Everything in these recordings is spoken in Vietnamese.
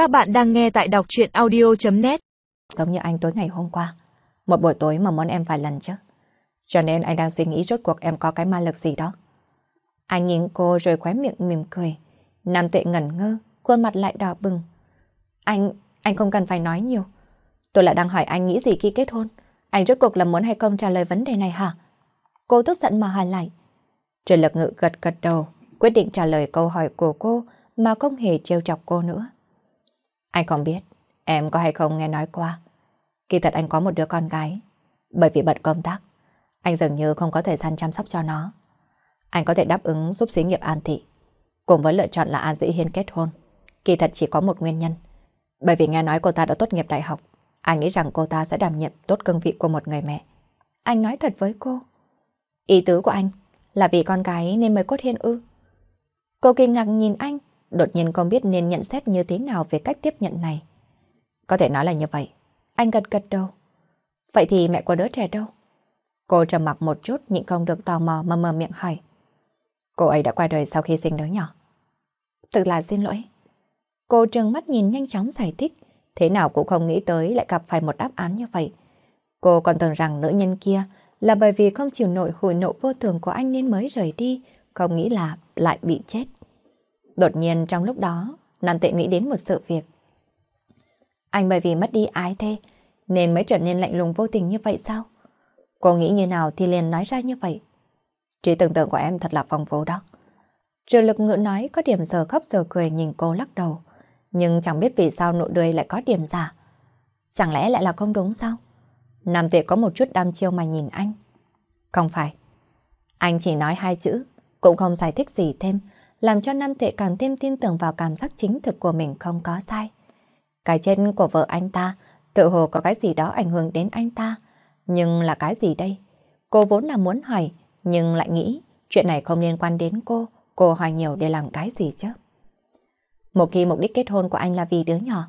Các bạn đang nghe tại đọc chuyện audio.net Giống như anh tối ngày hôm qua. Một buổi tối mà muốn em vài lần chứ. Cho nên anh đang suy nghĩ rốt cuộc em có cái ma lực gì đó. Anh nhìn cô rồi khóe miệng mỉm cười. Nam tuệ ngẩn ngơ, khuôn mặt lại đỏ bừng. Anh, anh không cần phải nói nhiều. Tôi lại đang hỏi anh nghĩ gì khi kết hôn. Anh rốt cuộc là muốn hay không trả lời vấn đề này hả? Cô tức giận mà hỏi lại. trần lực ngự gật gật đầu, quyết định trả lời câu hỏi của cô mà không hề trêu chọc cô nữa. Anh không biết, em có hay không nghe nói qua. Kỳ thật anh có một đứa con gái. Bởi vì bận công tác, anh dường như không có thời gian chăm sóc cho nó. Anh có thể đáp ứng giúp xí nghiệp An Thị. Cùng với lựa chọn là An Dĩ Hiên kết hôn. Kỳ thật chỉ có một nguyên nhân. Bởi vì nghe nói cô ta đã tốt nghiệp đại học. Anh nghĩ rằng cô ta sẽ đảm nhiệm tốt cương vị của một người mẹ. Anh nói thật với cô. Ý tứ của anh là vì con gái nên mới cốt hiên ư. Cô kinh ngạc nhìn anh, đột nhiên không biết nên nhận xét như thế nào về cách tiếp nhận này. Có thể nói là như vậy. Anh gật gật đầu. Vậy thì mẹ của đứa trẻ đâu? Cô trầm mặc một chút nhịn không được tò mò mà mở miệng hỏi. Cô ấy đã qua đời sau khi sinh đứa nhỏ. Thực là xin lỗi. Cô trừng mắt nhìn nhanh chóng giải thích. Thế nào cũng không nghĩ tới lại gặp phải một đáp án như vậy. Cô còn tưởng rằng nữ nhân kia là bởi vì không chịu nổi hồi nộ vô thường của anh nên mới rời đi, không nghĩ là lại bị chết. Đột nhiên trong lúc đó, Nam Tệ nghĩ đến một sự việc. Anh bởi vì mất đi ái thê, nên mới trở nên lạnh lùng vô tình như vậy sao? Cô nghĩ như nào thì liền nói ra như vậy. Trí tưởng tượng của em thật là phong phú đó. Trừ lực ngữ nói có điểm giờ khóc giờ cười nhìn cô lắc đầu. Nhưng chẳng biết vì sao nụ cười lại có điểm giả. Chẳng lẽ lại là không đúng sao? Nam Tệ có một chút đam chiêu mà nhìn anh. Không phải. Anh chỉ nói hai chữ, cũng không giải thích gì thêm, làm cho Nam Tuệ càng thêm tin tưởng vào cảm giác chính thực của mình không có sai. Cái chân của vợ anh ta, tự hồ có cái gì đó ảnh hưởng đến anh ta. Nhưng là cái gì đây? Cô vốn là muốn hỏi, nhưng lại nghĩ chuyện này không liên quan đến cô, cô hỏi nhiều để làm cái gì chứ? Một khi mục đích kết hôn của anh là vì đứa nhỏ,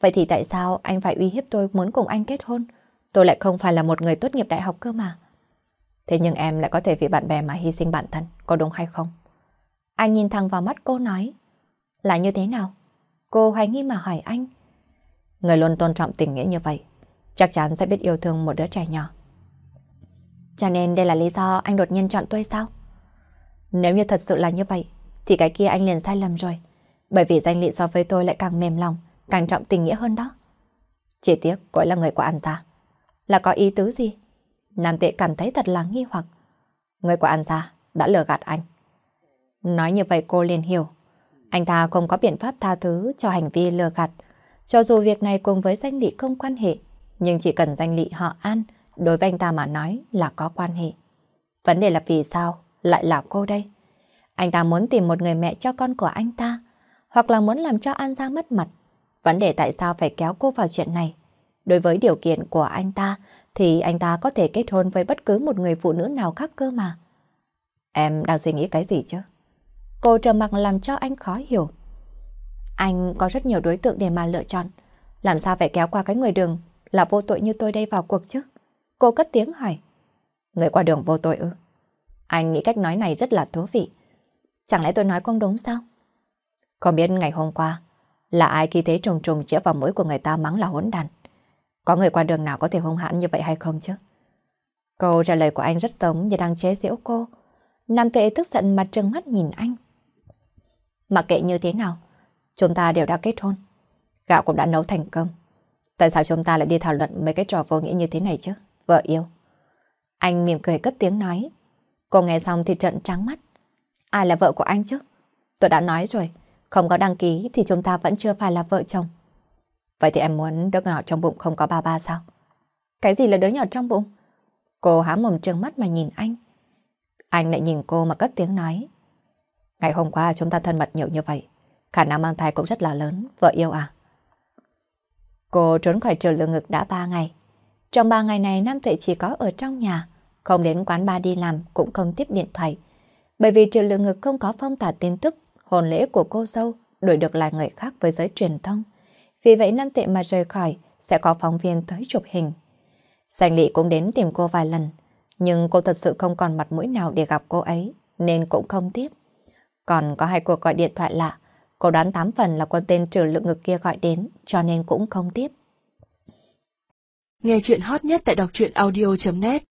vậy thì tại sao anh phải uy hiếp tôi muốn cùng anh kết hôn? Tôi lại không phải là một người tốt nghiệp đại học cơ mà. Thế nhưng em lại có thể vì bạn bè mà hy sinh bản thân, có đúng hay không? Anh nhìn thẳng vào mắt cô nói. Là như thế nào? Cô hoài nghi mà hỏi anh. Người luôn tôn trọng tình nghĩa như vậy, chắc chắn sẽ biết yêu thương một đứa trẻ nhỏ. Cho nên đây là lý do anh đột nhiên chọn tôi sao? Nếu như thật sự là như vậy, thì cái kia anh liền sai lầm rồi. Bởi vì danh lị so với tôi lại càng mềm lòng, càng trọng tình nghĩa hơn đó. Chỉ tiếc cô là người của An gia. Là có ý tứ gì? Nam tệ cảm thấy thật là nghi hoặc. Người của An gia đã lừa gạt anh. Nói như vậy cô liền hiểu. Anh ta không có biện pháp tha thứ cho hành vi lừa gạt. Cho dù việc này cùng với danh lị không quan hệ, nhưng chỉ cần danh lị họ An, đối với anh ta mà nói là có quan hệ. Vấn đề là vì sao lại là cô đây? Anh ta muốn tìm một người mẹ cho con của anh ta, hoặc là muốn làm cho An Giang mất mặt. Vấn đề tại sao phải kéo cô vào chuyện này? Đối với điều kiện của anh ta, thì anh ta có thể kết hôn với bất cứ một người phụ nữ nào khác cơ mà. Em đang suy nghĩ cái gì chứ? Cô trầm mặc làm cho anh khó hiểu. Anh có rất nhiều đối tượng để mà lựa chọn. Làm sao phải kéo qua cái người đường là vô tội như tôi đây vào cuộc chứ? Cô cất tiếng hỏi. Người qua đường vô tội ư? Anh nghĩ cách nói này rất là thú vị. Chẳng lẽ tôi nói không đúng sao? Không biết ngày hôm qua là ai khi thế trùng trùng chĩa vào mũi của người ta mắng là hỗn đàn. Có người qua đường nào có thể hung hãn như vậy hay không chứ? Câu trả lời của anh rất giống như đang chế giễu cô. Nam tuệ tức giận mặt trừng mắt nhìn anh. Mặc kệ như thế nào, chúng ta đều đã kết hôn. Gạo cũng đã nấu thành công. Tại sao chúng ta lại đi thảo luận mấy cái trò vô nghĩa như thế này chứ? Vợ yêu. Anh mỉm cười cất tiếng nói. Cô nghe xong thì trận trắng mắt. Ai là vợ của anh chứ? Tôi đã nói rồi, không có đăng ký thì chúng ta vẫn chưa phải là vợ chồng. Vậy thì em muốn đứa nhỏ trong bụng không có ba ba sao? Cái gì là đứa nhỏ trong bụng? Cô há mồm trừng mắt mà nhìn anh. Anh lại nhìn cô mà cất tiếng nói. Ngày hôm qua chúng ta thân mật nhiều như vậy. Khả năng mang thai cũng rất là lớn, vợ yêu à? Cô trốn khỏi trường lương ngực đã ba ngày. Trong ba ngày này Nam Tuệ chỉ có ở trong nhà, không đến quán bar đi làm cũng không tiếp điện thoại. Bởi vì trường lương ngực không có phong tả tin tức hồn lễ của cô dâu đổi được là người khác với giới truyền thông. Vì vậy Nam Tuệ mà rời khỏi sẽ có phóng viên tới chụp hình. Sành Lị cũng đến tìm cô vài lần, nhưng cô thật sự không còn mặt mũi nào để gặp cô ấy, nên cũng không tiếp. Còn có hai cuộc gọi điện thoại lạ, Cô đoán tám phần là con tên trừ lượng ngực kia gọi đến, cho nên cũng không tiếp. Nghe chuyện hot nhất tại đọc truyện audio.net